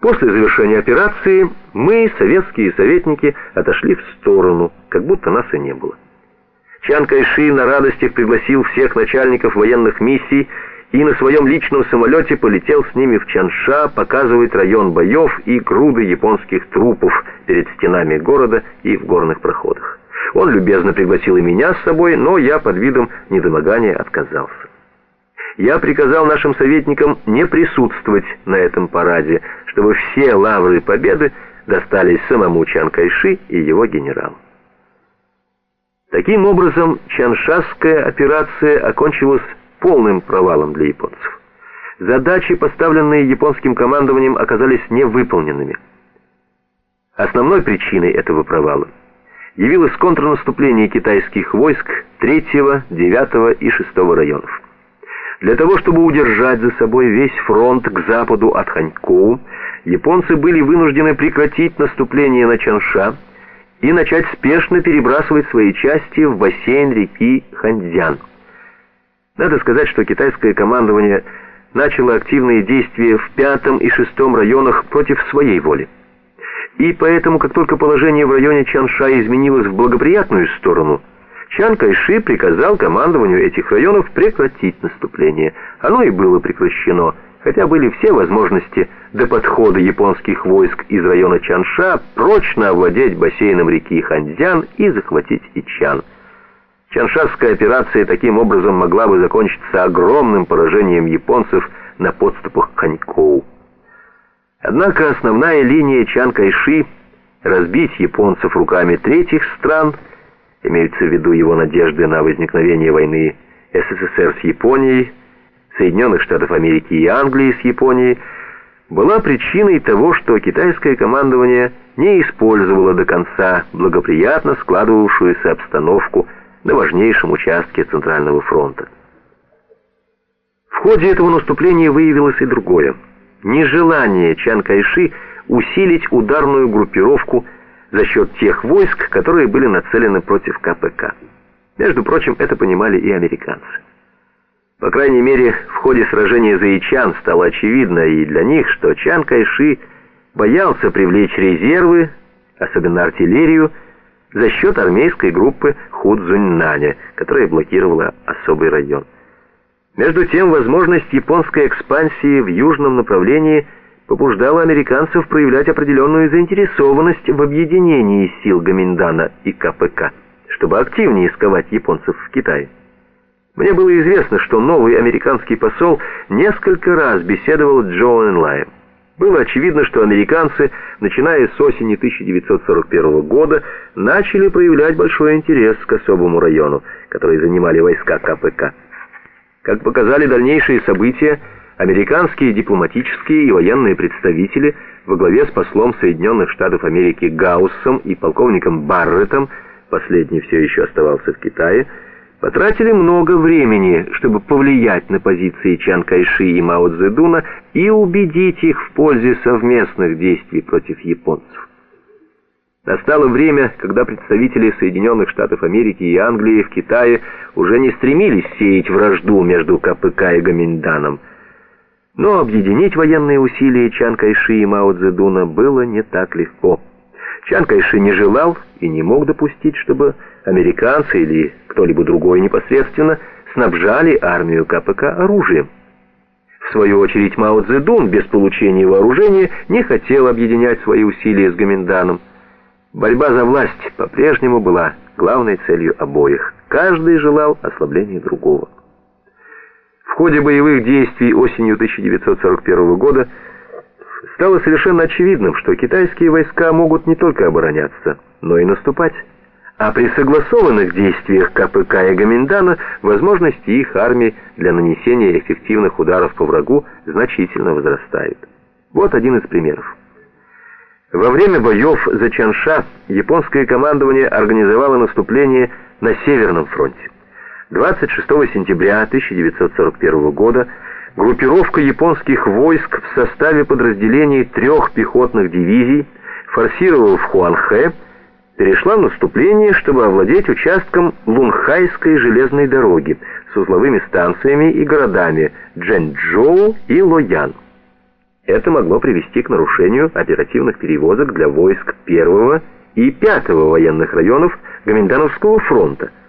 После завершения операции мы, советские советники, отошли в сторону, как будто нас и не было. Чан Кайши на радостях пригласил всех начальников военных миссий и на своем личном самолете полетел с ними в Чанша показывать район боев и груды японских трупов перед стенами города и в горных проходах. Он любезно пригласил и меня с собой, но я под видом недомогания отказался. Я приказал нашим советникам не присутствовать на этом параде, чтобы все лавры победы достались самому Чан Кайши и его генералу. Таким образом, Чаншасская операция окончилась полным провалом для японцев. Задачи, поставленные японским командованием, оказались невыполненными. Основной причиной этого провала явилось контрнаступление китайских войск 3, 9 и 6 районов. Для того, чтобы удержать за собой весь фронт к западу от Ханькоу, японцы были вынуждены прекратить наступление на Чанша и начать спешно перебрасывать свои части в бассейн реки Ханьцзян. Надо сказать, что китайское командование начало активные действия в пятом и шестом районах против своей воли. И поэтому, как только положение в районе Чанша изменилось в благоприятную сторону – Чан Кайши приказал командованию этих районов прекратить наступление. Оно и было прекращено, хотя были все возможности до подхода японских войск из района Чанша прочно овладеть бассейном реки Ханьцзян и захватить Ичан. Чаншавская операция таким образом могла бы закончиться огромным поражением японцев на подступах к Ханькоу. Однако основная линия Чан Кайши — разбить японцев руками третьих стран — имеются в виду его надежды на возникновение войны СССР с Японией, Соединенных Штатов Америки и Англии с Японией, была причиной того, что китайское командование не использовало до конца благоприятно складывавшуюся обстановку на важнейшем участке Центрального фронта. В ходе этого наступления выявилось и другое – нежелание Чан Кайши усилить ударную группировку за счет тех войск, которые были нацелены против КПК. Между прочим, это понимали и американцы. По крайней мере, в ходе сражения за Ичан стало очевидно и для них, что Чан Кайши боялся привлечь резервы, особенно артиллерию, за счет армейской группы Худзуньнаня, которая блокировала особый район. Между тем, возможность японской экспансии в южном направлении – побуждало американцев проявлять определенную заинтересованность в объединении сил Гаминдана и КПК, чтобы активнее исковать японцев в Китае. Мне было известно, что новый американский посол несколько раз беседовал с Джо Энлаем. Было очевидно, что американцы, начиная с осени 1941 года, начали проявлять большой интерес к особому району, который занимали войска КПК. Как показали дальнейшие события, Американские дипломатические и военные представители во главе с послом Соединенных Штатов Америки Гауссом и полковником Барреттом, последний все еще оставался в Китае, потратили много времени, чтобы повлиять на позиции Чан Кайши и Мао Цзэдуна и убедить их в пользе совместных действий против японцев. Настало время, когда представители Соединенных Штатов Америки и Англии в Китае уже не стремились сеять вражду между КПК и Гаминданом, но объединить военные усилия Чан Кайши и Мао Цзэдуна было не так легко. Чан Кайши не желал и не мог допустить, чтобы американцы или кто-либо другой непосредственно снабжали армию КПК оружием. В свою очередь Мао Цзэдун без получения вооружения не хотел объединять свои усилия с Гоминданом. Борьба за власть по-прежнему была главной целью обоих. Каждый желал ослабления другого. Ходе боевых действий осенью 1941 года стало совершенно очевидным, что китайские войска могут не только обороняться, но и наступать. А при согласованных действиях КПК и Гаминдана возможности их армии для нанесения эффективных ударов по врагу значительно возрастают. Вот один из примеров. Во время боев за Чанша японское командование организовало наступление на Северном фронте. 26 сентября 1941 года группировка японских войск в составе подразделений трех пехотных дивизий, форсировав Хуанхэ, перешла в наступление, чтобы овладеть участком Лунхайской железной дороги с узловыми станциями и городами Джэньчжоу и Лоян. Это могло привести к нарушению оперативных перевозок для войск первого и пятого военных районов Гоминдановского фронта –